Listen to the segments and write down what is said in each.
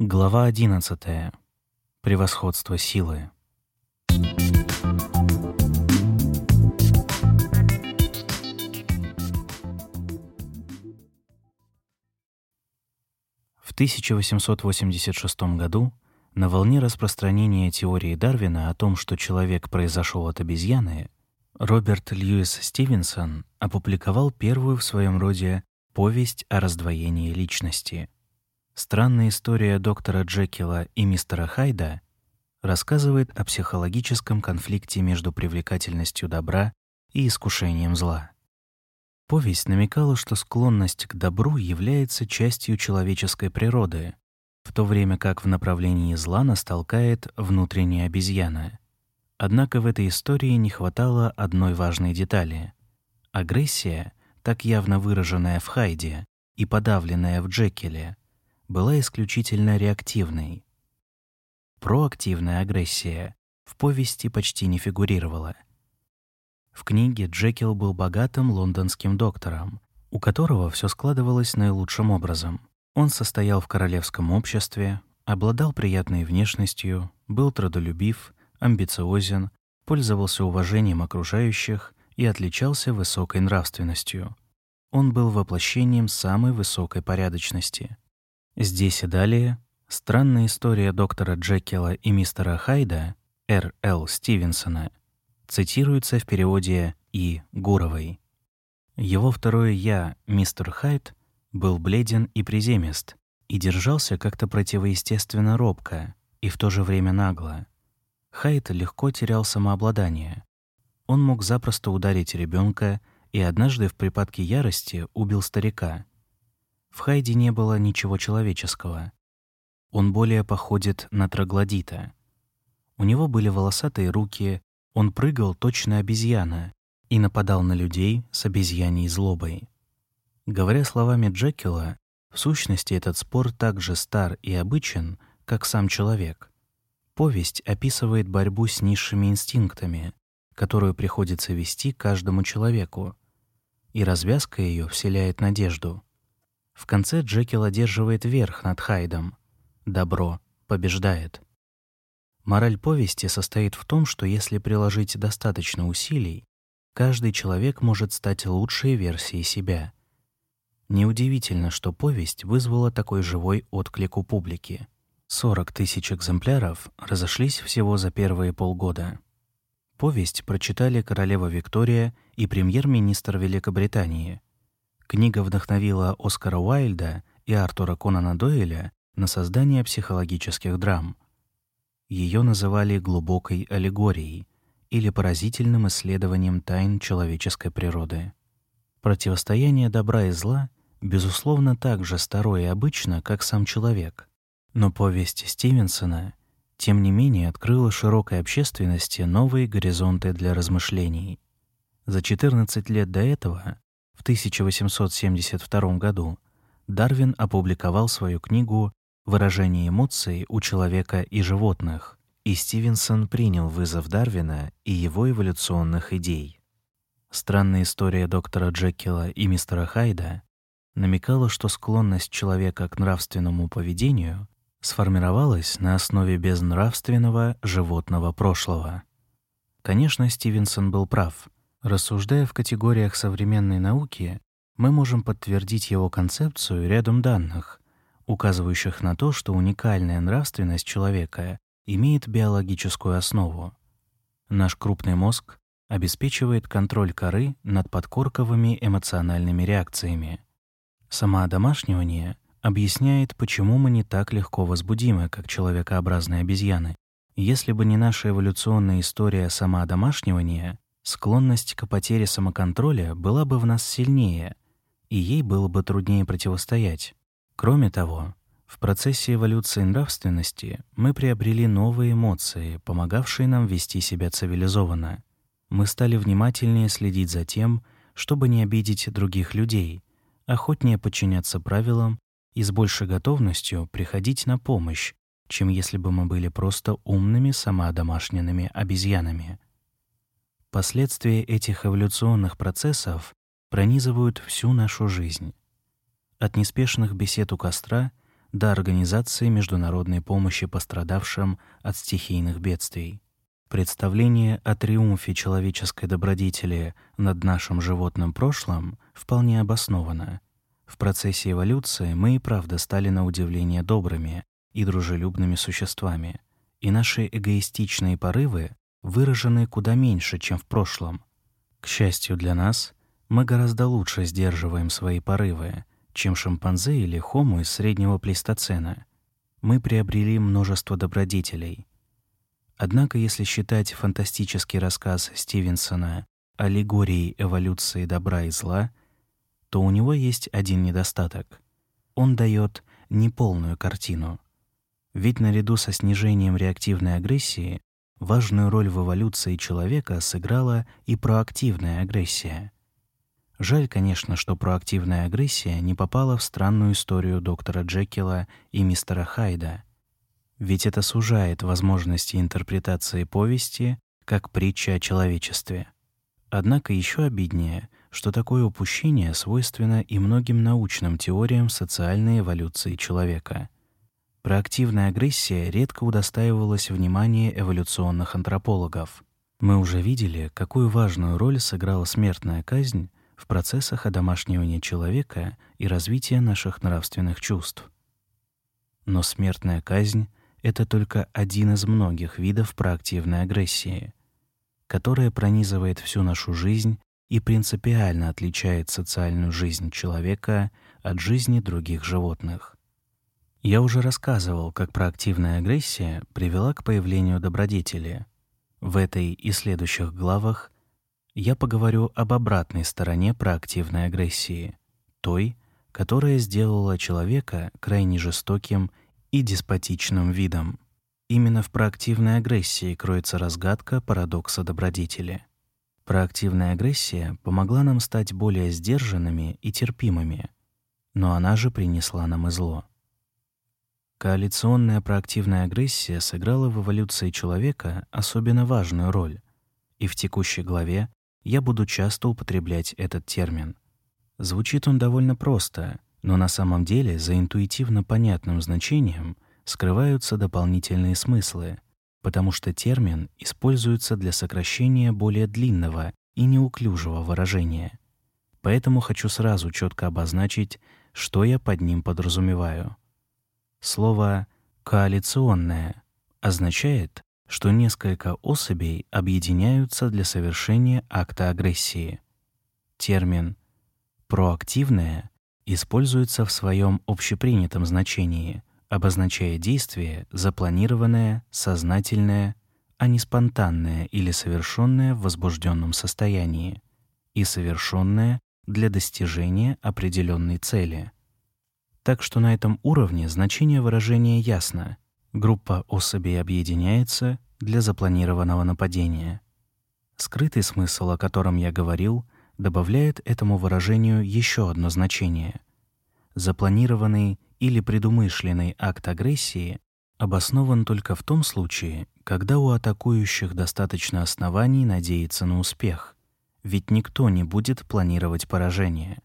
Глава 11. Превосходство силы. В 1886 году на волне распространения теории Дарвина о том, что человек произошел от обезьяны, Роберт Льюис Стивенсон опубликовал первую в своем роде повесть о раздвоении личности. Странная история доктора Джекила и мистера Хайда рассказывает о психологическом конфликте между привлекательностью добра и искушением зла. Повесть намекала, что склонность к добру является частью человеческой природы, в то время как в направлении зла нас толкает внутренняя обезьяна. Однако в этой истории не хватало одной важной детали. Агрессия, так явно выраженная в Хайде и подавленная в Джекиле, была исключительно реактивной. Проактивная агрессия в повести почти не фигурировала. В книге Джекил был богатым лондонским доктором, у которого все складывалось наилучшим образом. Он состоял в королевском обществе, обладал приятной внешностью, был трудолюбив, амбициозен, пользовался уважением окружающих и отличался высокой нравственностью. Он был воплощением самой высокой порядочности. Здесь и далее странная история доктора Джекила и мистера Хайда Р. Л. Стивенсона цитируется в переводе И. Гуровой. Его второе «я», мистер Хайд, был бледен и приземист и держался как-то противоестественно робко и в то же время нагло. Хайд легко терял самообладание. Он мог запросто ударить ребенка и однажды в припадке ярости убил старика. В Хайде не было ничего человеческого. Он более походит на троглодита. У него были волосатые руки, он прыгал точно обезьяна и нападал на людей с обезьяней злобой. Говоря словами Джекила, в сущности этот спор так же стар и обычен, как сам человек. Повесть описывает борьбу с низшими инстинктами, которую приходится вести каждому человеку, и развязка ее вселяет надежду. В конце Джекил одерживает верх над Хайдом. Добро побеждает. Мораль повести состоит в том, что если приложить достаточно усилий, каждый человек может стать лучшей версией себя. Неудивительно, что повесть вызвала такой живой отклик у публики. 40 тысяч экземпляров разошлись всего за первые полгода. Повесть прочитали королева Виктория и премьер-министр Великобритании. Книга вдохновила Оскара Уайльда и Артура Конана Дойля на создание психологических драм. Ее называли глубокой аллегорией или поразительным исследованием тайн человеческой природы. Противостояние добра и зла безусловно так же старое и обычно, как сам человек. Но повесть Стивенсона тем не менее открыла широкой общественности новые горизонты для размышлений. За 14 лет до этого в 1872 году Дарвин опубликовал свою книгу «Выражение эмоций у человека и животных», и Стивенсон принял вызов Дарвина и его эволюционных идей. Странная история доктора Джекила и мистера Хайда намекала, что склонность человека к нравственному поведению сформировалась на основе безнравственного животного прошлого. Конечно, Стивенсон был прав. Рассуждая в категориях современной науки, мы можем подтвердить его концепцию рядом данных, указывающих на то, что уникальная нравственность человека имеет биологическую основу. Наш крупный мозг обеспечивает контроль коры над подкорковыми эмоциональными реакциями. Самоодомашнивание объясняет, почему мы не так легко возбудимы, как человекообразные обезьяны. Если бы не наша эволюционная история самоодомашнивания, Склонность к потере самоконтроля была бы в нас сильнее, и ей было бы труднее противостоять. Кроме того, в процессе эволюции нравственности мы приобрели новые эмоции, помогавшие нам вести себя цивилизованно. Мы стали внимательнее следить за тем, чтобы не обидеть других людей, охотнее подчиняться правилам и с большей готовностью приходить на помощь, чем если бы мы были просто умными самоодомашненными обезьянами. Последствия этих эволюционных процессов пронизывают всю нашу жизнь. От неспешных бесед у костра до организации международной помощи пострадавшим от стихийных бедствий. Представление о триумфе человеческой добродетели над нашим животным прошлым вполне обосновано. В процессе эволюции мы и правда стали на удивление добрыми и дружелюбными существами, и наши эгоистичные порывы выражены куда меньше, чем в прошлом. К счастью для нас, мы гораздо лучше сдерживаем свои порывы, чем шимпанзе или хомо из среднего плейстоцена. Мы приобрели множество добродетелей. Однако, если считать фантастический рассказ Стивенсона «Аллегорией эволюции добра и зла», то у него есть один недостаток. Он дает неполную картину. Ведь наряду со снижением реактивной агрессии важную роль в эволюции человека сыграла и проактивная агрессия. Жаль, конечно, что проактивная агрессия не попала в странную историю доктора Джекила и мистера Хайда. Ведь это сужает возможности интерпретации повести как притча о человечестве. Однако еще обиднее, что такое упущение свойственно и многим научным теориям социальной эволюции человека. Проактивная агрессия редко удостаивалась внимания эволюционных антропологов. Мы уже видели, какую важную роль сыграла смертная казнь в процессах одомашнивания человека и развития наших нравственных чувств. Но смертная казнь — это только один из многих видов проактивной агрессии, которая пронизывает всю нашу жизнь и принципиально отличает социальную жизнь человека от жизни других животных. Я уже рассказывал, как проактивная агрессия привела к появлению добродетели. В этой и следующих главах я поговорю об обратной стороне проактивной агрессии, той, которая сделала человека крайне жестоким и деспотичным видом. Именно в проактивной агрессии кроется разгадка парадокса добродетели. Проактивная агрессия помогла нам стать более сдержанными и терпимыми, но она же принесла нам и зло. Коалиционная проактивная агрессия сыграла в эволюции человека особенно важную роль, и в текущей главе я буду часто употреблять этот термин. Звучит он довольно просто, но на самом деле за интуитивно понятным значением скрываются дополнительные смыслы, потому что термин используется для сокращения более длинного и неуклюжего выражения. Поэтому хочу сразу четко обозначить, что я под ним подразумеваю. Слово «коалиционное» означает, что несколько особей объединяются для совершения акта агрессии. Термин «проактивное» используется в своем общепринятом значении, обозначая действие, запланированное, сознательное, а не спонтанное или совершенное в возбужденном состоянии, и совершенное для достижения определенной цели. Так что на этом уровне значение выражения ясно. Группа особей объединяется для запланированного нападения. Скрытый смысл, о котором я говорил, добавляет этому выражению еще одно значение. Запланированный или предумышленный акт агрессии обоснован только в том случае, когда у атакующих достаточно оснований надеяться на успех, ведь никто не будет планировать поражение.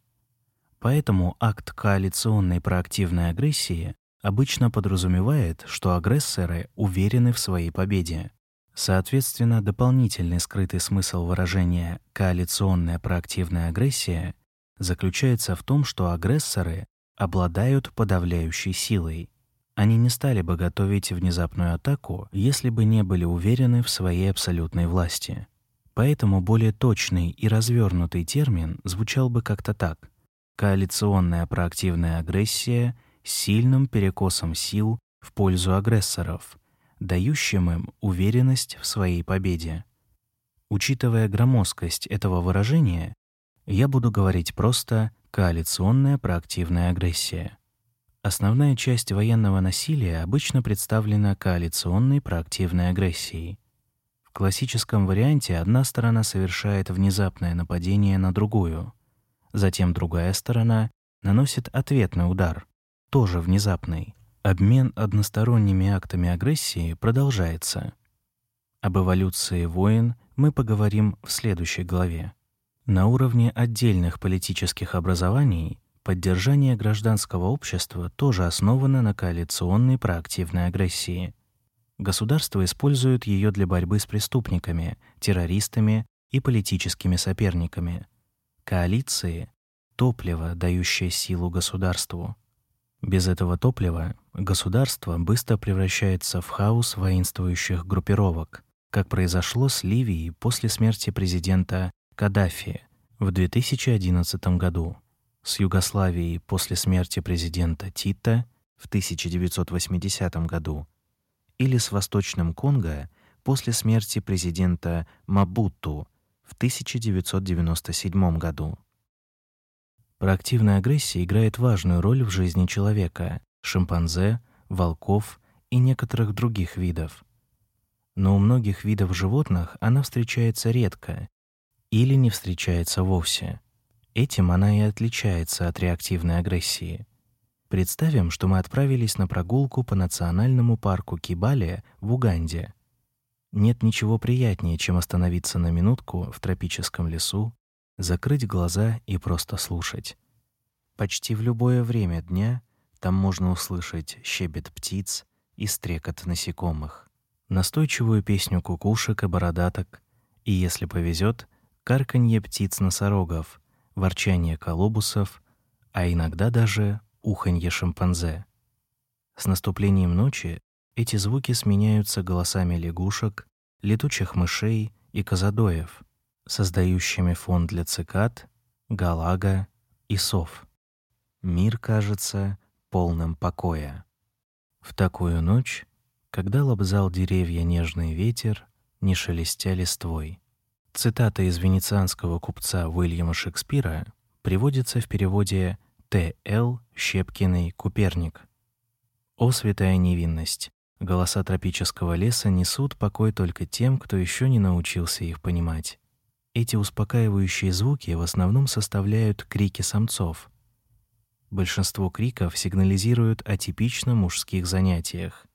Поэтому акт коалиционной проактивной агрессии обычно подразумевает, что агрессоры уверены в своей победе. Соответственно, дополнительный скрытый смысл выражения коалиционная проактивная агрессия заключается в том, что агрессоры обладают подавляющей силой. Они не стали бы готовить внезапную атаку, если бы не были уверены в своей абсолютной власти. Поэтому более точный и развернутый термин звучал бы как-то так: коалиционная проактивная агрессия с сильным перекосом сил в пользу агрессоров, дающим им уверенность в своей победе. Учитывая громоздкость этого выражения, я буду говорить просто коалиционная проактивная агрессия. Основная часть военного насилия обычно представлена коалиционной проактивной агрессией. В классическом варианте одна сторона совершает внезапное нападение на другую, Затем другая сторона наносит ответный удар, тоже внезапный. Обмен односторонними актами агрессии продолжается. Об эволюции войн мы поговорим в следующей главе. На уровне отдельных политических образований Поддержание гражданского общества тоже основано на коалиционной проактивной агрессии. Государство использует ее для борьбы с преступниками, террористами и политическими соперниками. Коалиции — топливо, дающее силу государству. Без этого топлива государство быстро превращается в хаос воинствующих группировок, как произошло с Ливией после смерти президента Каддафи в 2011 году, с Югославией после смерти президента Тита в 1980 году или с Восточным Конго после смерти президента Мабуту в 1997 году. Проактивная агрессия играет важную роль в жизни человека, шимпанзе, волков и некоторых других видов. Но у многих видов животных она встречается редко или не встречается вовсе. Этим она и отличается от реактивной агрессии. Представим, что мы отправились на прогулку по национальному парку Кибале в Уганде. Нет ничего приятнее, чем остановиться на минутку в тропическом лесу, закрыть глаза и просто слушать. Почти в любое время дня там можно услышать щебет птиц и стрекот насекомых, настойчивую песню кукушек и бородаток, и, если повезет, карканье птиц-носорогов, ворчание колобусов, а иногда даже уханье шимпанзе. С наступлением ночи эти звуки сменяются голосами лягушек, летучих мышей и козадоев, создающими фон для цикад, галага и сов. Мир кажется полным покоя. В такую ночь, когда лобзал деревья нежный ветер, не шелестя листвой. Цитата из венецианского купца Уильяма Шекспира приводится в переводе Т.Л. Щепкиной Куперник. О святая невинность! Голоса тропического леса несут покой только тем, кто еще не научился их понимать. Эти успокаивающие звуки в основном составляют крики самцов. Большинство криков сигнализируют о типично мужских занятиях: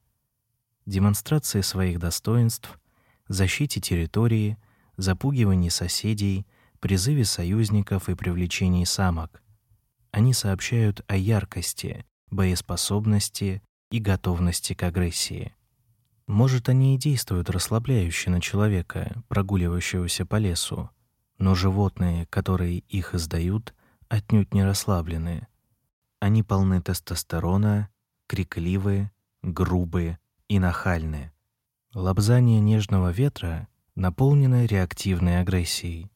демонстрации своих достоинств, защите территории, запугивании соседей, призыве союзников и привлечении самок. Они сообщают о яркости, боеспособности и готовности к агрессии. Может, они и действуют расслабляюще на человека, прогуливающегося по лесу, но животные, которые их издают, отнюдь не расслаблены. Они полны тестостерона, крикливы, грубы и нахальны. Лобзание нежного ветра наполнено реактивной агрессией.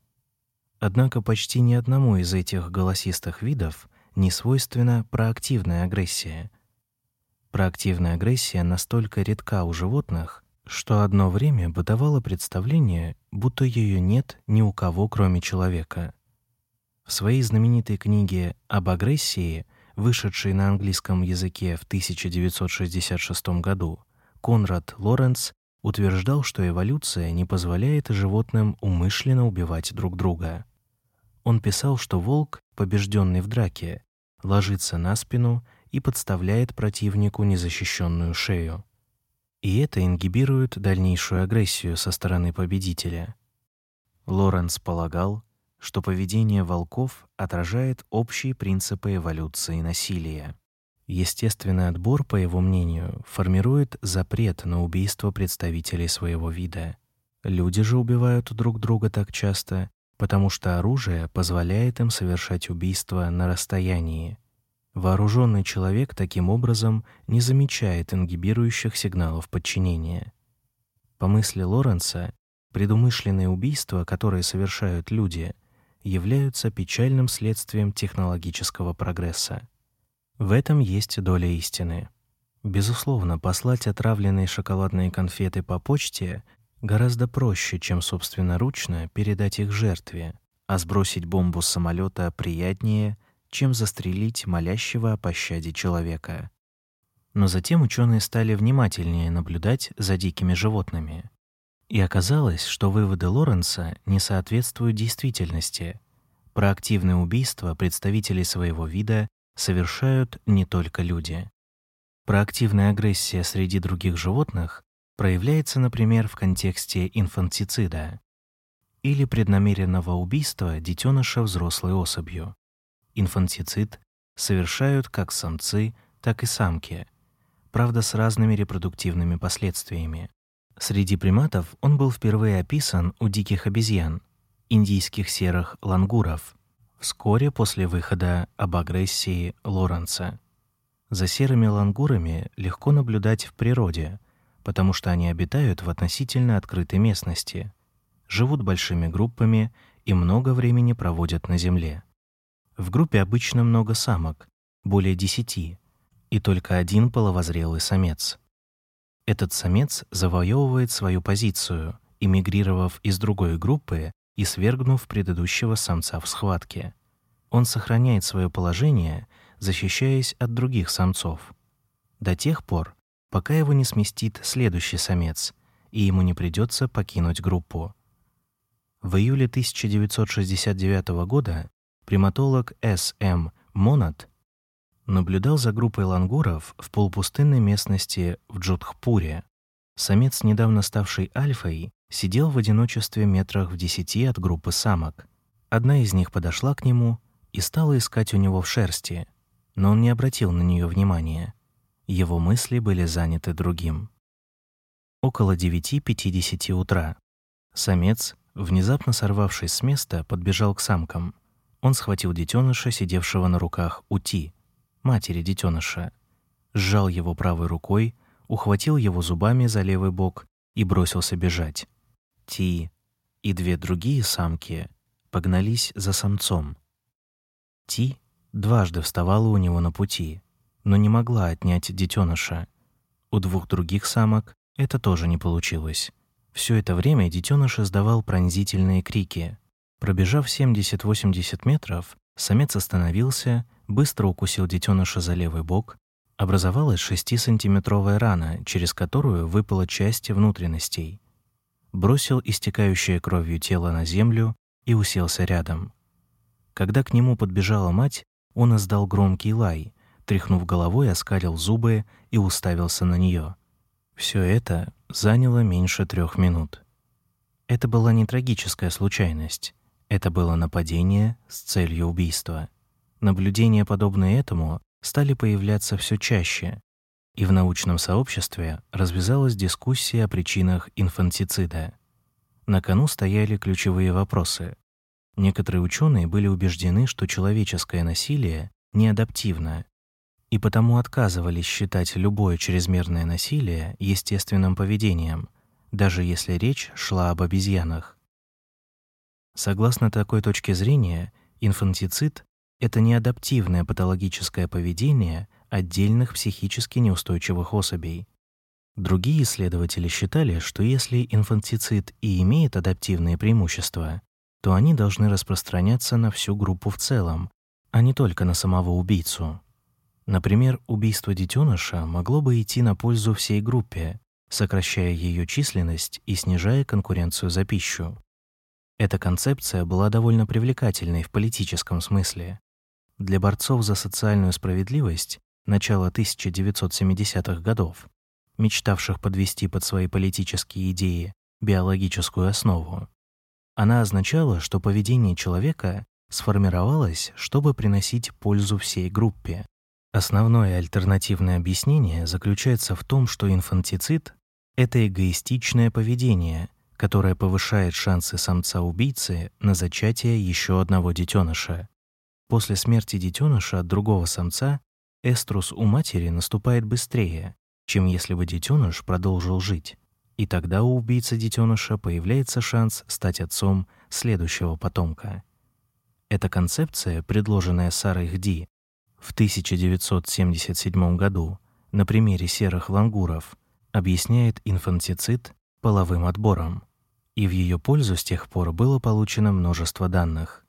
Однако почти ни одному из этих голосистых видов не свойственна проактивная агрессия. Проактивная агрессия настолько редка у животных, что одно время бытовало представление, будто ее нет ни у кого, кроме человека. В своей знаменитой книге об агрессии, вышедшей на английском языке в 1966 году, Конрад Лоренц утверждал, что эволюция не позволяет животным умышленно убивать друг друга. Он писал, что волк, побежденный в драке, ложится на спину и подставляет противнику незащищенную шею. И это ингибирует дальнейшую агрессию со стороны победителя. Лоренс полагал, что поведение волков отражает общие принципы эволюции насилия. Естественный отбор, по его мнению, формирует запрет на убийство представителей своего вида. Люди же убивают друг друга так часто, потому что оружие позволяет им совершать убийства на расстоянии. Вооруженный человек таким образом не замечает ингибирующих сигналов подчинения. По мысли Лоренца, предумышленные убийства, которые совершают люди, являются печальным следствием технологического прогресса. В этом есть доля истины. Безусловно, послать отравленные шоколадные конфеты по почте Гораздо проще, чем собственноручно передать их жертве, а сбросить бомбу с самолета приятнее, чем застрелить молящего о пощаде человека. Но затем ученые стали внимательнее наблюдать за дикими животными. И оказалось, что выводы Лоренса не соответствуют действительности. Проактивное убийство представителей своего вида совершают не только люди. Проактивная агрессия среди других животных проявляется, например, в контексте инфантицида или преднамеренного убийства детеныша взрослой особью. Инфантицид совершают как самцы, так и самки, правда с разными репродуктивными последствиями. Среди приматов он был впервые описан у диких обезьян, индийских серых лангуров, вскоре после выхода об агрессии Лоренца. За серыми лангурами легко наблюдать в природе, потому что они обитают в относительно открытой местности, живут большими группами и много времени проводят на земле. В группе обычно много самок, более десяти, и только один половозрелый самец. Этот самец завоевывает свою позицию, эмигрировав из другой группы и свергнув предыдущего самца в схватке. Он сохраняет свое положение, защищаясь от других самцов, до тех пор, пока его не сместит следующий самец, и ему не придется покинуть группу. В июле 1969 года приматолог С.М. Монат наблюдал за группой лангуров в полупустынной местности в Джодхпуре. Самец, недавно ставший альфой, сидел в одиночестве метрах в десяти от группы самок. Одна из них подошла к нему и стала искать у него в шерсти, но он не обратил на нее внимания. Его мысли были заняты другим. Около 9:50 утра самец, внезапно сорвавшись с места, подбежал к самкам. Он схватил детеныша, сидевшего на руках у Ти, матери детеныша, сжал его правой рукой, ухватил его зубами за левый бок и бросился бежать. Ти и две другие самки погнались за самцом. Ти дважды вставала у него на пути, но не могла отнять детеныша. У двух других самок это тоже не получилось. Все это время детеныш издавал пронзительные крики. Пробежав 70-80 метров, самец остановился быстро укусил детеныша за левый бок, образовалась 6-сантиметровая рана, через которую выпала часть внутренностей. Бросил истекающее кровью тело на землю и уселся рядом. Когда к нему подбежала мать, он издал громкий лай, тряхнув головой, оскалил зубы и уставился на нее. Все это заняло меньше трех минут. Это была не трагическая случайность. Это было нападение с целью убийства. Наблюдения, подобные этому, стали появляться все чаще, и в научном сообществе развязалась дискуссия о причинах инфантицида. На кону стояли ключевые вопросы. Некоторые ученые были убеждены, что человеческое насилие неадаптивно, и потому отказывались считать любое чрезмерное насилие естественным поведением, даже если речь шла об обезьянах. Согласно такой точке зрения, инфантицид это не адаптивное патологическое поведение отдельных психически неустойчивых особей. Другие исследователи считали, что если инфантицид и имеет адаптивные преимущества, то они должны распространяться на всю группу в целом, а не только на самого убийцу. Например, убийство детеныша могло бы идти на пользу всей группе, сокращая ее численность и снижая конкуренцию за пищу. Эта концепция была довольно привлекательной в политическом смысле. Для борцов за социальную справедливость начала 1970-х годов, мечтавших подвести под свои политические идеи биологическую основу, она означала, что поведение человека сформировалось, чтобы приносить пользу всей группе. Основное альтернативное объяснение заключается в том, что инфантицид это эгоистичное поведение, которое повышает шансы самца-убийцы на зачатие еще одного детеныша. После смерти детеныша от другого самца эструс у матери наступает быстрее, чем если бы детеныш продолжил жить. И тогда у убийцы детеныша появляется шанс стать отцом следующего потомка. Эта концепция, предложенная Сарой Хди в 1977 году на примере серых лангуров, объясняет инфантицид половым отбором, и в ее пользу с тех пор было получено множество данных.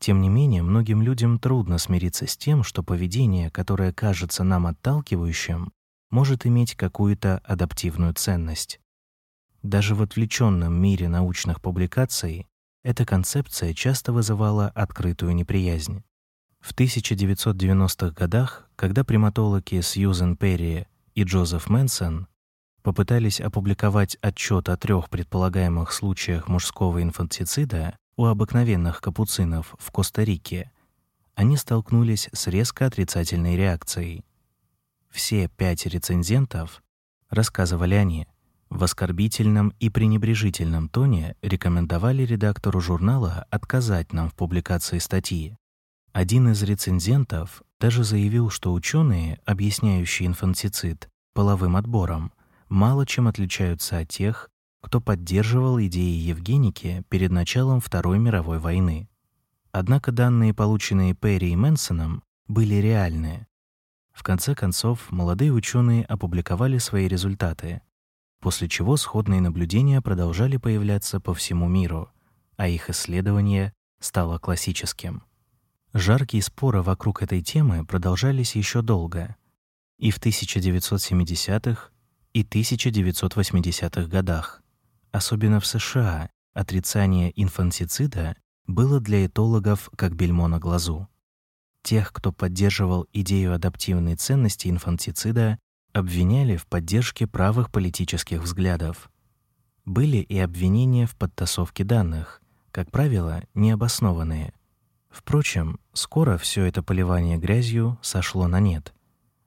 Тем не менее, многим людям трудно смириться с тем, что поведение, которое кажется нам отталкивающим, может иметь какую-то адаптивную ценность. Даже в отвлеченном мире научных публикаций эта концепция часто вызывала открытую неприязнь. В 1990-х годах, когда приматологи Сьюзен Перри и Джозеф Мэнсон попытались опубликовать отчет о трех предполагаемых случаях мужского инфантицида, у обыкновенных капуцинов в Коста-Рике, они столкнулись с резко отрицательной реакцией. Все пять рецензентов, рассказывали они, в оскорбительном и пренебрежительном тоне рекомендовали редактору журнала отказать нам в публикации статьи. Один из рецензентов даже заявил, что ученые, объясняющие инфантицид половым отбором, мало чем отличаются от тех, кто поддерживал идеи Евгеники перед началом Второй мировой войны. Однако данные, полученные Перри и Мэнсоном, были реальные. В конце концов, молодые ученые опубликовали свои результаты, после чего сходные наблюдения продолжали появляться по всему миру, а их исследование стало классическим. Жаркие споры вокруг этой темы продолжались еще долго. И в 1970-х, и 1980-х годах. Особенно в США отрицание инфантицида было для этологов как бельмо на глазу. Тех, кто поддерживал идею адаптивной ценности инфантицида, обвиняли в поддержке правых политических взглядов. Были и обвинения в подтасовке данных, как правило, необоснованные. Впрочем, скоро все это поливание грязью сошло на нет,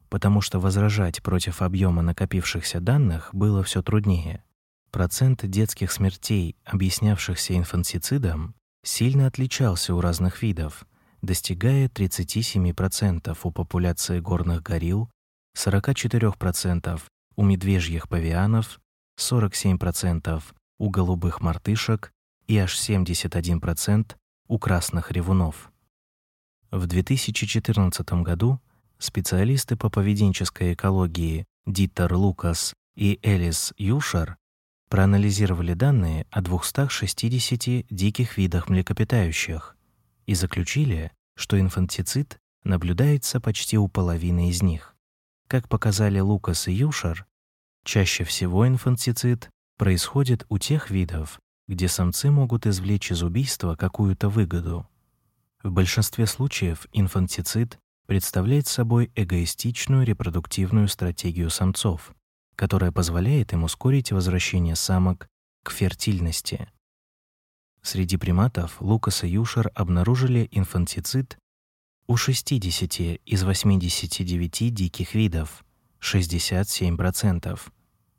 потому что возражать против объема накопившихся данных было все труднее. Процент детских смертей, объяснявшихся инфантицидом, сильно отличался у разных видов, достигая 37% у популяции горных горилл 44% у медвежьих павианов, 47% у голубых мартышек и аж 71% у красных ревунов. В 2014 году специалисты по поведенческой экологии Дитер Лукас и Элис Юшер проанализировали данные о 260 диких видах млекопитающих и заключили, что инфантицид наблюдается почти у половины из них. Как показали Лукас и Юшер, чаще всего инфантицид происходит у тех видов, где самцы могут извлечь из убийства какую-то выгоду. В большинстве случаев инфантицид представляет собой эгоистичную репродуктивную стратегию самцов, которая позволяет им ускорить возвращение самок к фертильности. Среди приматов Лукас и Юшер обнаружили инфантицид у 60 из 89 диких видов, 67%,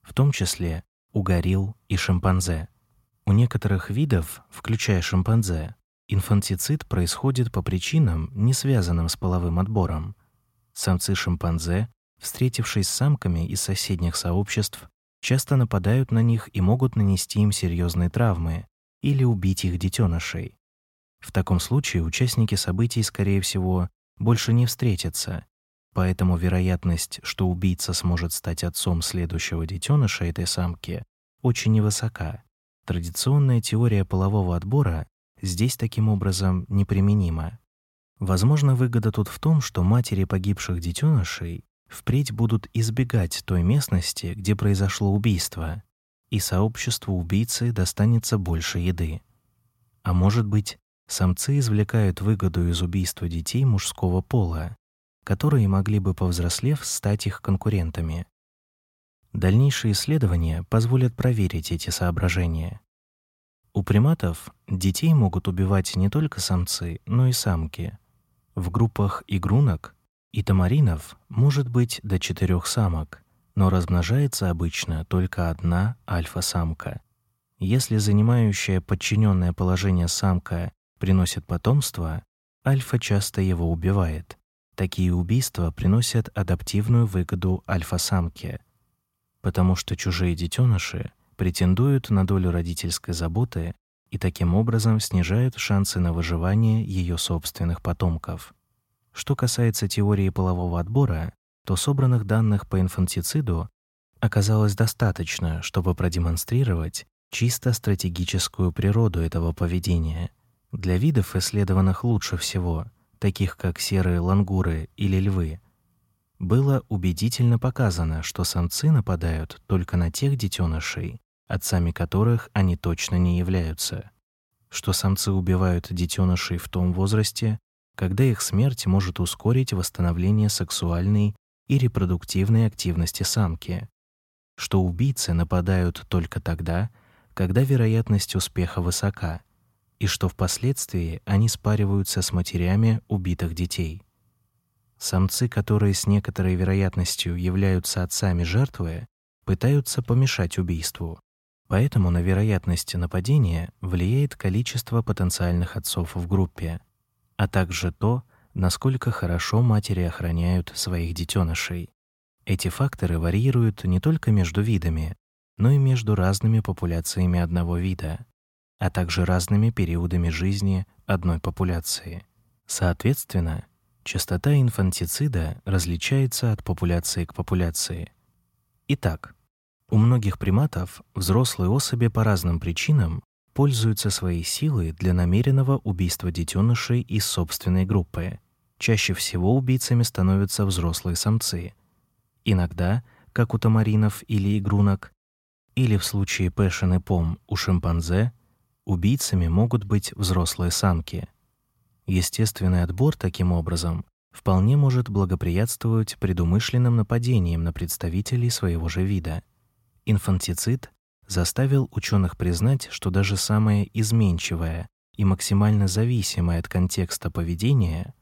в том числе у горилл и шимпанзе. У некоторых видов, включая шимпанзе, инфантицид происходит по причинам, не связанным с половым отбором. Самцы шимпанзе, встретившись с самками из соседних сообществ, часто нападают на них и могут нанести им серьезные травмы или убить их детенышей. В таком случае участники событий, скорее всего, больше не встретятся, поэтому вероятность, что убийца сможет стать отцом следующего детеныша этой самки, очень невысока. Традиционная теория полового отбора здесь таким образом неприменима. Возможно, выгода тут в том, что матери погибших детенышей впредь будут избегать той местности, где произошло убийство, и сообществу убийцы достанется больше еды. А может быть, самцы извлекают выгоду из убийства детей мужского пола, которые могли бы, повзрослев, стать их конкурентами. Дальнейшие исследования позволят проверить эти соображения. У приматов детей могут убивать не только самцы, но и самки. В группах игрунок и тамаринов может быть до четырех самок, но размножается обычно только одна альфа-самка. Если занимающая подчиненное положение самка приносит потомство, альфа часто его убивает. Такие убийства приносят адаптивную выгоду альфа-самке, потому что чужие детеныши претендуют на долю родительской заботы и таким образом снижают шансы на выживание ее собственных потомков. Что касается теории полового отбора, то собранных данных по инфантициду оказалось достаточно, чтобы продемонстрировать чисто стратегическую природу этого поведения для видов, исследованных лучше всего, таких как серые лангуры или львы, было убедительно показано, что самцы нападают только на тех детенышей, отцами которых они точно не являются, что самцы убивают детенышей в том возрасте, когда их смерть может ускорить восстановление сексуальной и репродуктивной активности самки, что убийцы нападают только тогда, когда вероятность успеха высока, и что впоследствии они спариваются с матерями убитых детей. Самцы, которые с некоторой вероятностью являются отцами жертвы, пытаются помешать убийству. Поэтому на вероятность нападения влияет количество потенциальных отцов в группе, а также то, насколько хорошо матери охраняют своих детенышей. Эти факторы варьируют не только между видами, но и между разными популяциями одного вида, а также разными периодами жизни одной популяции. Соответственно, частота инфантицида различается от популяции к популяции. Итак, у многих приматов взрослые особи по разным причинам пользуются своей силой для намеренного убийства детенышей из собственной группы. Чаще всего убийцами становятся взрослые самцы. Иногда, как у тамаринов или игрунок, или в случае пэшен и пом у шимпанзе, убийцами могут быть взрослые самки. Естественный отбор таким образом вполне может благоприятствовать предумышленным нападениям на представителей своего же вида. Инфантицид заставил ученых признать, что даже самое изменчивое и максимально зависимое от контекста поведение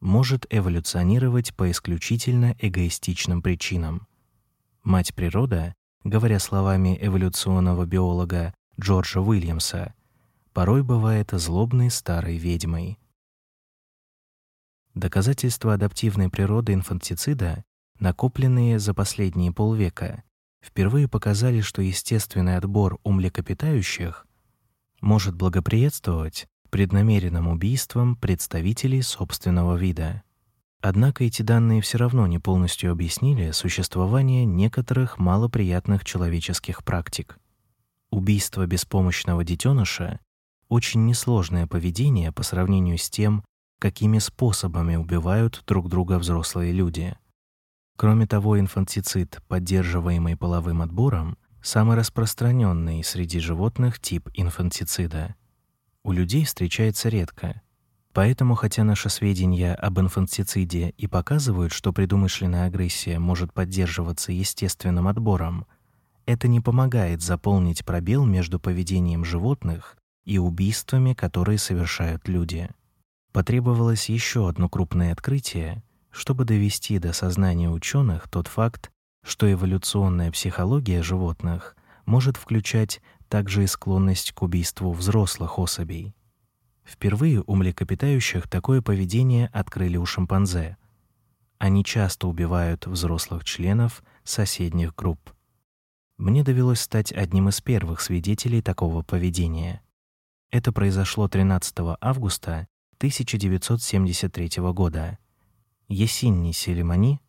может эволюционировать по исключительно эгоистичным причинам. Мать природа, говоря словами эволюционного биолога Джорджа Уильямса, порой бывает злобной старой ведьмой. Доказательства адаптивной природы инфантицида, накопленные за последние полвека, впервые показали, что естественный отбор у млекопитающих может благоприятствовать преднамеренным убийствам представителей собственного вида. Однако эти данные все равно не полностью объяснили существование некоторых малоприятных человеческих практик. Убийство беспомощного детеныша очень несложное поведение по сравнению с тем, какими способами убивают друг друга взрослые люди. Кроме того, инфантицид, поддерживаемый половым отбором, самый распространенный среди животных тип инфантицида. У людей встречается редко. Поэтому, хотя наши сведения об инфантициде и показывают, что предумышленная агрессия может поддерживаться естественным отбором, это не помогает заполнить пробел между поведением животных и убийствами, которые совершают люди потребовалось еще одно крупное открытие, чтобы довести до сознания ученых тот факт, что эволюционная психология животных может включать также и склонность к убийству взрослых особей. Впервые у млекопитающих такое поведение открыли у шимпанзе. Они часто убивают взрослых членов соседних групп. Мне довелось стать одним из первых свидетелей такого поведения. Это произошло 13 августа 1973 года. Есинни Селимани,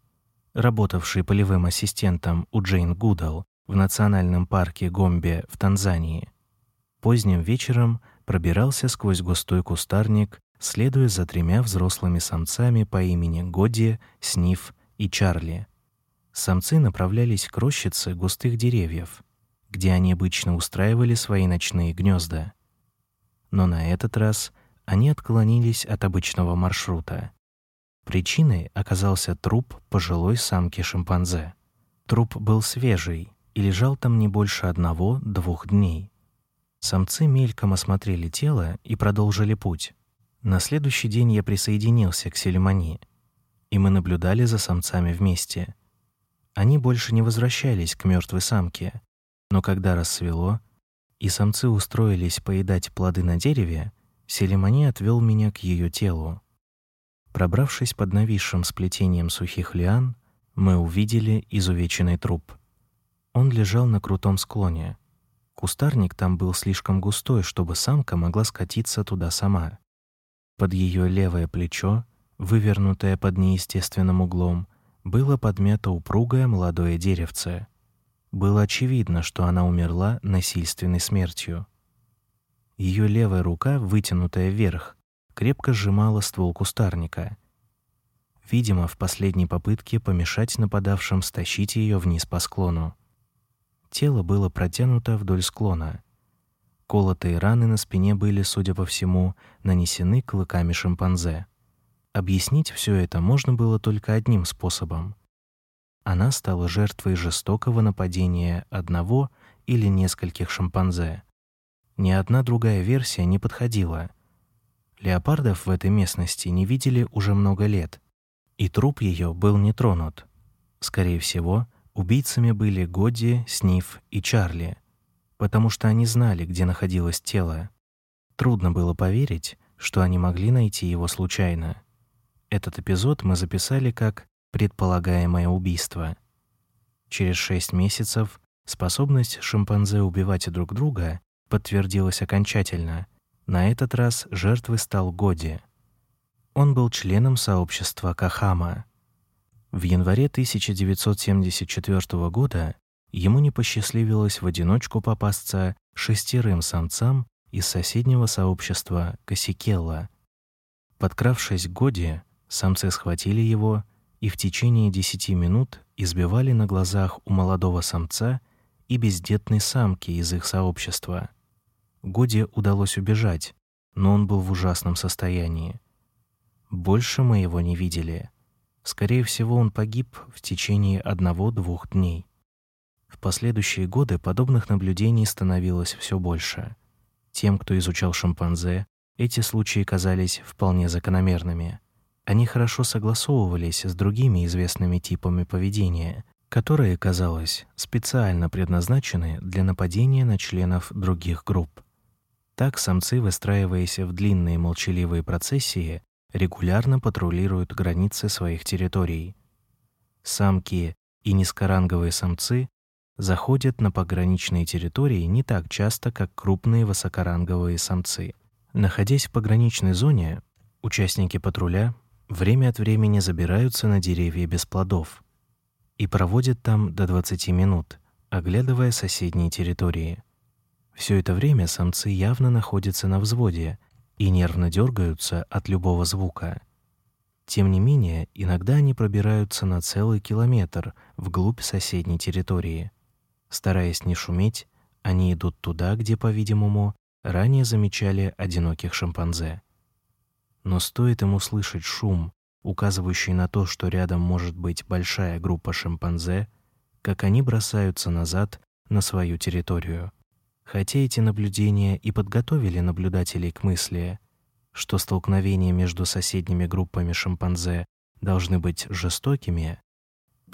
работавший полевым ассистентом у Джейн Гудал в национальном парке Гомбе в Танзании, поздним вечером пробирался сквозь густой кустарник, следуя за тремя взрослыми самцами по имени Годи, Сниф и Чарли. Самцы направлялись к рощице густых деревьев, где они обычно устраивали свои ночные гнезда. Но на этот раз они отклонились от обычного маршрута. Причиной оказался труп пожилой самки шимпанзе. Труп был свежий и лежал там не больше одного-двух дней. Самцы мельком осмотрели тело и продолжили путь. На следующий день я присоединился к Селимани, и мы наблюдали за самцами вместе. Они больше не возвращались к мертвой самке, но когда рассвело и самцы устроились поедать плоды на дереве, Селимани отвел меня к ее телу. Пробравшись под нависшим сплетением сухих лиан, мы увидели изувеченный труп. Он лежал на крутом склоне. Кустарник там был слишком густой, чтобы самка могла скатиться туда сама. Под ее левое плечо, вывернутое под неестественным углом, было подмято упругое молодое деревце. Было очевидно, что она умерла насильственной смертью. Ее левая рука, вытянутая вверх, крепко сжимала ствол кустарника. Видимо, в последней попытке помешать нападавшим стащить ее вниз по склону. Тело было протянуто вдоль склона. Колотые раны на спине были, судя по всему, нанесены клыками шимпанзе. Объяснить все это можно было только одним способом. Она стала жертвой жестокого нападения одного или нескольких шимпанзе Ни одна другая версия не подходила. Леопардов в этой местности не видели уже много лет, и труп ее был не тронут. Скорее всего, убийцами были Годи, Сниф и Чарли, потому что они знали, где находилось тело. Трудно было поверить, что они могли найти его случайно. Этот эпизод мы записали как предполагаемое убийство. Через шесть месяцев способность шимпанзе убивать друг друга подтвердилась окончательно. На этот раз жертвой стал Годи. Он был членом сообщества Кахама. В январе 1974 года ему не посчастливилось в одиночку попасться шестерым самцам из соседнего сообщества Касикелла. Подкравшись к Годи, самцы схватили его и в течение 10 минут избивали на глазах у молодого самца и бездетной самки из их сообщества. Годи удалось убежать, но он был в ужасном состоянии. Больше мы его не видели. Скорее всего, он погиб в течение одного-двух дней. В последующие годы подобных наблюдений становилось все больше. Тем, кто изучал шимпанзе, эти случаи казались вполне закономерными. Они хорошо согласовывались с другими известными типами поведения, которые, казалось, специально предназначены для нападения на членов других групп. Так самцы, выстраиваясь в длинные молчаливые процессии, регулярно патрулируют границы своих территорий. Самки и низкоранговые самцы заходят на пограничные территории не так часто, как крупные высокоранговые самцы. Находясь в пограничной зоне, участники патруля время от времени забираются на деревья без плодов и проводят там до 20 минут, оглядывая соседние территории. Все это время самцы явно находятся на взводе и нервно дергаются от любого звука. Тем не менее, иногда они пробираются на целый километр вглубь соседней территории. Стараясь не шуметь, они идут туда, где, по-видимому, ранее замечали одиноких шимпанзе. Но стоит им услышать шум, указывающий на то, что рядом может быть большая группа шимпанзе, как они бросаются назад на свою территорию. Хотя эти наблюдения и подготовили наблюдателей к мысли, что столкновения между соседними группами шимпанзе должны быть жестокими,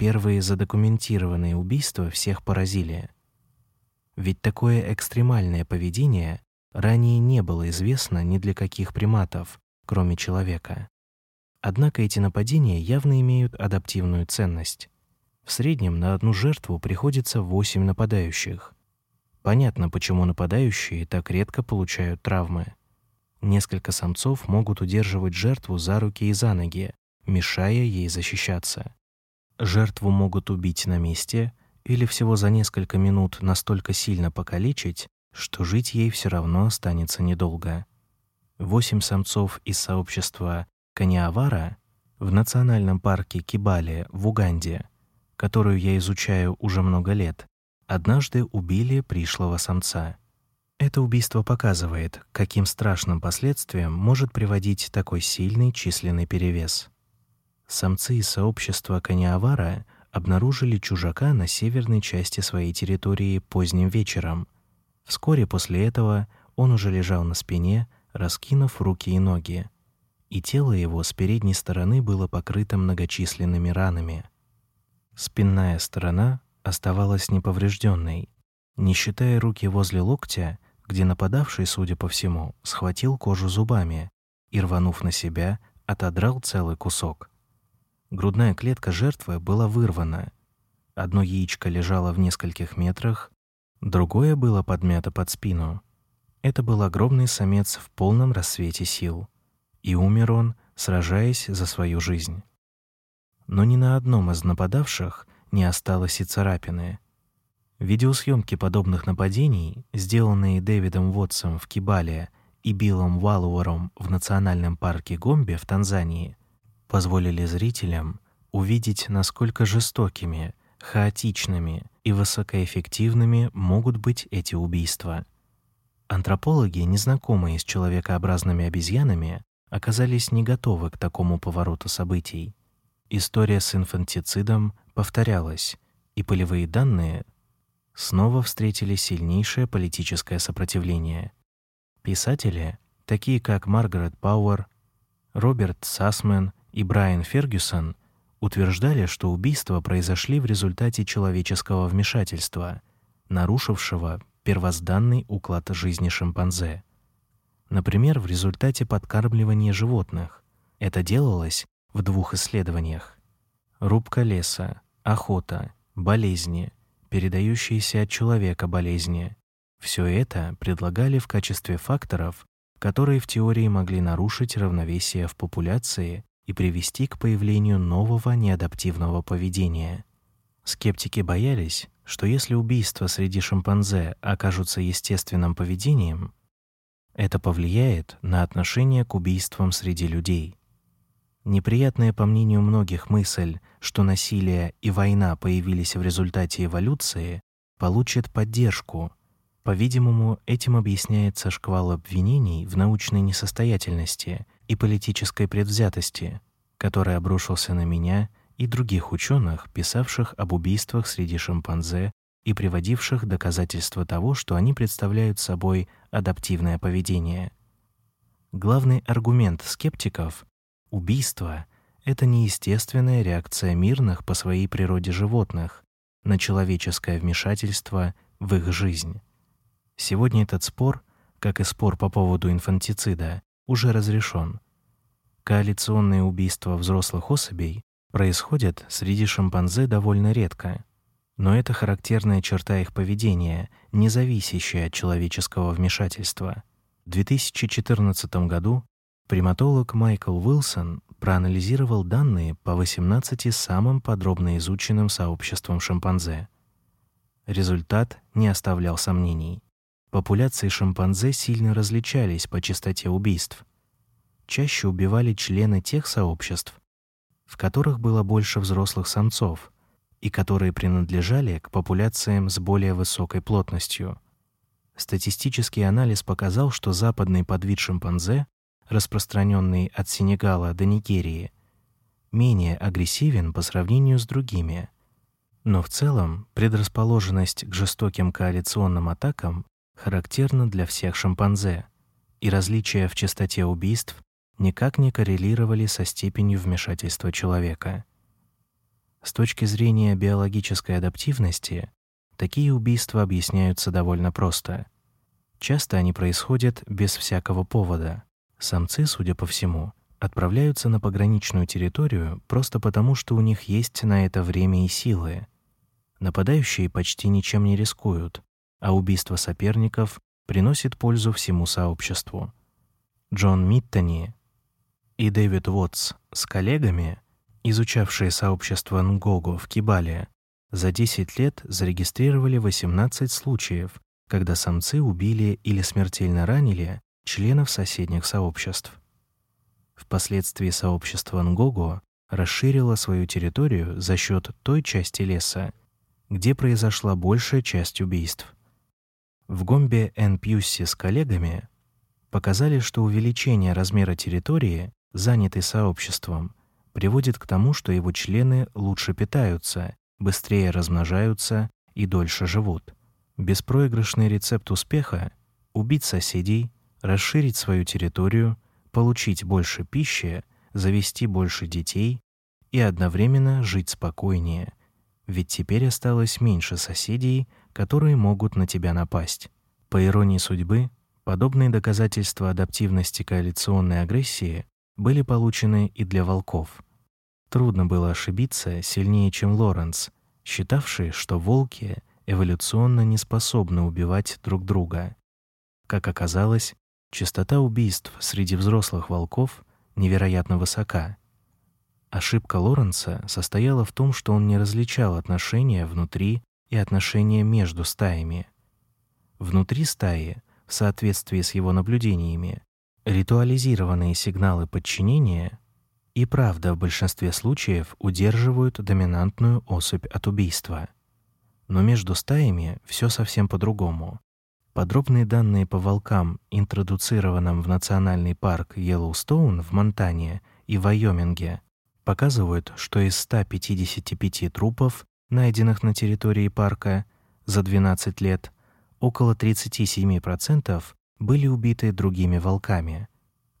Первые задокументированные убийства всех поразили. Ведь такое экстремальное поведение ранее не было известно ни для каких приматов, кроме человека. Однако эти нападения явно имеют адаптивную ценность. В среднем на одну жертву приходится 8 нападающих. Понятно, почему нападающие так редко получают травмы. Несколько самцов могут удерживать жертву за руки и за ноги, мешая ей защищаться. Жертву могут убить на месте или всего за несколько минут настолько сильно покалечить, что жить ей все равно останется недолго. Восемь самцов из сообщества Каниавара в национальном парке Кибали в Уганде, которую я изучаю уже много лет, однажды убили пришлого самца. Это убийство показывает, каким страшным последствиям может приводить такой сильный численный перевес. Самцы из сообщества Каниавара обнаружили чужака на северной части своей территории поздним вечером. Вскоре после этого он уже лежал на спине, раскинув руки и ноги, и тело его с передней стороны было покрыто многочисленными ранами. Спинная сторона оставалась неповрежденной, не считая руки возле локтя, где нападавший, судя по всему, схватил кожу зубами и, рванув на себя, отодрал целый кусок. Грудная клетка жертвы была вырвана. Одно яичко лежало в нескольких метрах, другое было подмято под спину. Это был огромный самец в полном рассвете сил, и умер он, сражаясь за свою жизнь. Но ни на одном из нападавших не осталось и царапины. Видеосъемки подобных нападений, сделанные Дэвидом Вотсом в Кибале и Биллом Валуором в национальном парке Гомбе в Танзании, позволили зрителям увидеть, насколько жестокими, хаотичными и высокоэффективными могут быть эти убийства. Антропологи, незнакомые с человекообразными обезьянами, оказались не готовы к такому повороту событий. История с инфантицидом повторялась, и полевые данные снова встретили сильнейшее политическое сопротивление. Писатели, такие как Маргарет Пауэр, Роберт Сасмен и Брайан Фергюсон, утверждали, что убийства произошли в результате человеческого вмешательства, нарушившего первозданный уклад жизни шимпанзе. Например, в результате подкармливания животных. Это делалось в двух исследованиях. Рубка леса, охота, болезни, передающиеся от человека болезни. Все это предлагали в качестве факторов, которые в теории могли нарушить равновесие в популяции и привести к появлению нового неадаптивного поведения. Скептики боялись, что если убийства среди шимпанзе окажутся естественным поведением, это повлияет на отношение к убийствам среди людей. Неприятная, по мнению многих, мысль, что насилие и война появились в результате эволюции, получит поддержку. По-видимому, этим объясняется шквал обвинений в научной несостоятельности и политической предвзятости, который обрушился на меня и других ученых, писавших об убийствах среди шимпанзе и приводивших доказательства того, что они представляют собой адаптивное поведение. Главный аргумент скептиков убийство это неестественная реакция мирных по своей природе животных на человеческое вмешательство в их жизнь. Сегодня этот спор, как и спор по поводу инфантицида, уже разрешен. Коалиционные убийства взрослых особей происходят среди шимпанзе довольно редко, но это характерная черта их поведения, не зависящая от человеческого вмешательства. В 2014 году приматолог Майкл Уилсон проанализировал данные по 18 самым подробно изученным сообществам шимпанзе. Результат не оставлял сомнений. Популяции шимпанзе сильно различались по частоте убийств. Чаще убивали члены тех сообществ, в которых было больше взрослых самцов и которые принадлежали к популяциям с более высокой плотностью. Статистический анализ показал, что западный подвид шимпанзе, распространенный от Сенегала до Нигерии, менее агрессивен по сравнению с другими. Но в целом предрасположенность к жестоким коалиционным атакам характерна для всех шимпанзе, и различия в частоте убийств никак не коррелировали со степенью вмешательства человека. С точки зрения биологической адаптивности, такие убийства объясняются довольно просто. Часто они происходят без всякого повода. Самцы, судя по всему, отправляются на пограничную территорию просто потому, что у них есть на это время и силы. Нападающие почти ничем не рискуют, а убийство соперников приносит пользу всему сообществу. Джон Миттани и Дэвид Уотс с коллегами, изучавшие сообщество Нгого в Кибале, за 10 лет зарегистрировали 18 случаев, когда самцы убили или смертельно ранили членов соседних сообществ. Впоследствии сообщество Нгого расширило свою территорию за счет той части леса, где произошла большая часть убийств. В Гомбе Энпьюсси с коллегами показали, что увеличение размера территории, занятой сообществом, приводит к тому, что его члены лучше питаются, быстрее размножаются и дольше живут. Беспроигрышный рецепт успеха убить соседей, расширить свою территорию, получить больше пищи, завести больше детей и одновременно жить спокойнее. Ведь теперь осталось меньше соседей, которые могут на тебя напасть. По иронии судьбы, подобные доказательства адаптивности коалиционной агрессии были получены и для волков. Трудно было ошибиться сильнее, чем Лоренс, считавший, что волки эволюционно не способны убивать друг друга. Как оказалось, частота убийств среди взрослых волков невероятно высока. Ошибка Лоренса состояла в том, что он не различал отношения внутри и отношения между стаями. Внутри стаи, в соответствии с его наблюдениями, ритуализированные сигналы подчинения и правда в большинстве случаев удерживают доминантную особь от убийства. Но между стаями все совсем по-другому. Подробные данные по волкам, интродуцированным в национальный парк Йеллоустоун в Монтане и Вайоминге, показывают, что из 155 трупов найденных на территории парка, за 12 лет около 37% были убиты другими волками.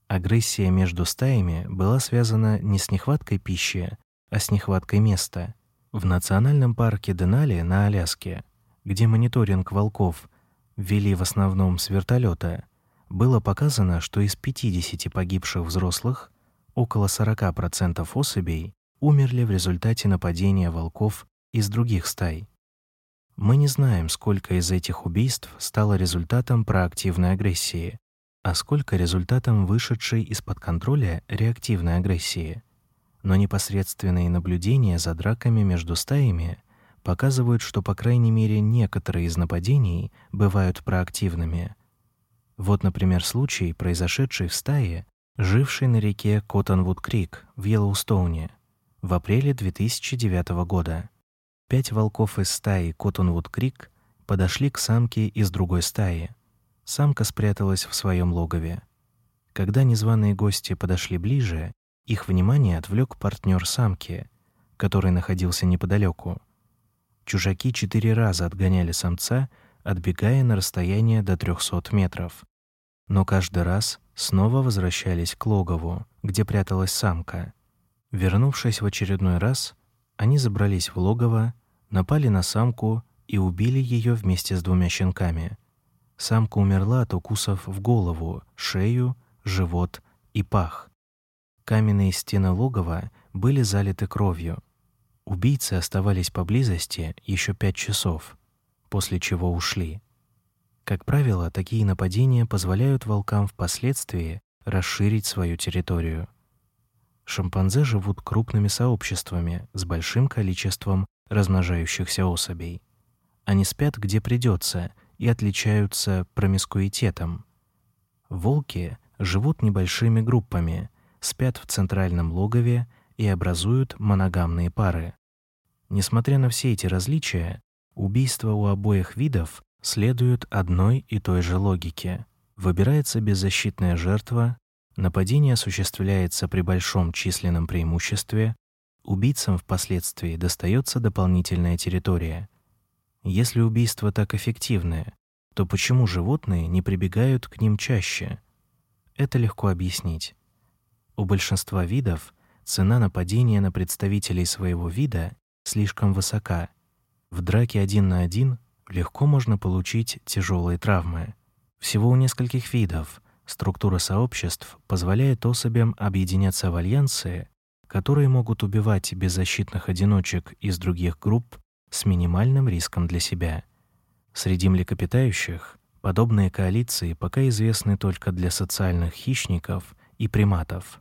Агрессия между стаями была связана не с нехваткой пищи, а с нехваткой места. В национальном парке Денали на Аляске, где мониторинг волков вели в основном с вертолета, было показано, что из 50 погибших взрослых около 40% особей умерли в результате нападения волков из других стай. Мы не знаем, сколько из этих убийств стало результатом проактивной агрессии, а сколько результатом вышедшей из-под контроля реактивной агрессии. Но непосредственные наблюдения за драками между стаями показывают, что по крайней мере некоторые из нападений бывают проактивными. Вот, например, случай, произошедший в стае, жившей на реке Коттонвуд-Крик в Йеллоустоуне в апреле 2009 года. Пять волков из стаи Коттонвуд-Крик подошли к самке из другой стаи. Самка спряталась в своем логове. Когда незваные гости подошли ближе, их внимание отвлек партнер самки, который находился неподалеку. Чужаки четыре раза отгоняли самца, отбегая на расстояние до 300 метров. Но каждый раз снова возвращались к логову, где пряталась самка. Вернувшись в очередной раз, они забрались в логово, напали на самку и убили ее вместе с двумя щенками. Самка умерла от укусов в голову, шею, живот и пах. Каменные стены логова были залиты кровью. Убийцы оставались поблизости еще пять часов, после чего ушли. Как правило, такие нападения позволяют волкам впоследствии расширить свою территорию. Шимпанзе живут крупными сообществами с большим количеством размножающихся особей. Они спят где придется и отличаются промискуитетом. Волки живут небольшими группами, спят в центральном логове и образуют моногамные пары. Несмотря на все эти различия, убийства у обоих видов следуют одной и той же логике. Выбирается беззащитная жертва, нападение осуществляется при большом численном преимуществе, убийцам впоследствии достается дополнительная территория. Если убийства так эффективны, то почему животные не прибегают к ним чаще? Это легко объяснить. У большинства видов цена нападения на представителей своего вида слишком высока. В драке один на один легко можно получить тяжелые травмы. Всего у нескольких видов структура сообществ позволяет особям объединяться в альянсы, которые могут убивать беззащитных одиночек из других групп с минимальным риском для себя. Среди млекопитающих подобные коалиции пока известны только для социальных хищников и приматов.